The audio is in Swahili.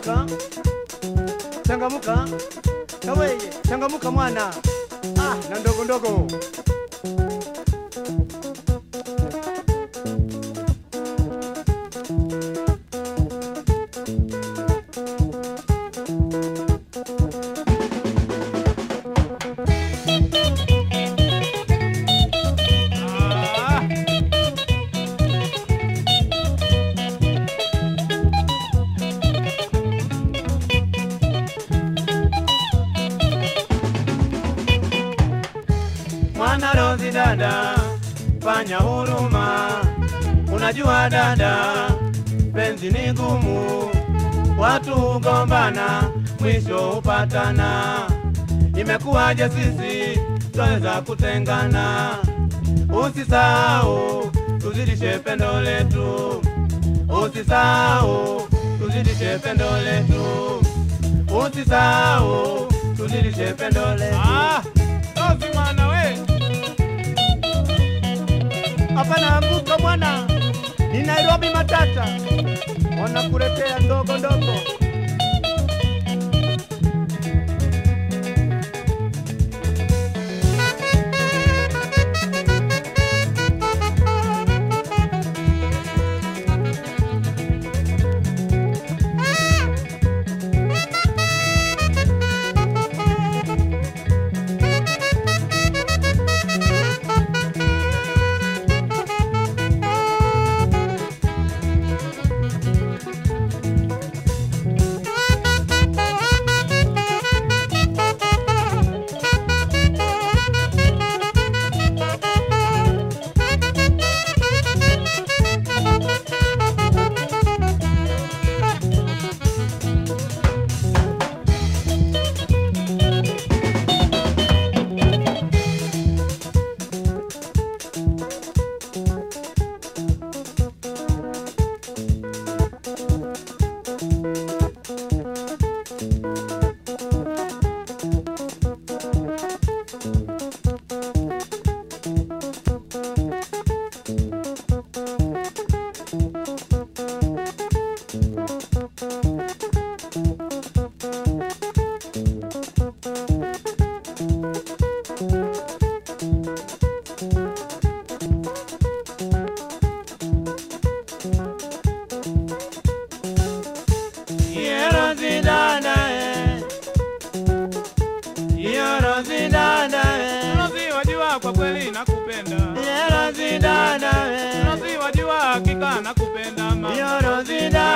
changamuka. Changamuka. Kaweye changamuka mwana. Ah na ndogo ndogo. Dada, fanya huruma, unajua dada, penzi ni gumu, watu hugombana, mwisho hupatana. Imekuwaje sisi twaweza kutengana? Usisahau tuzidishe pendo letu, usisahau tuzidishe pendo letu, usisahau tuzidishe pendo letu. Hapana anguka mwana ni Nairobi matata, wanakuletea ndogo ndogo. nakupenda mama, ya Rosina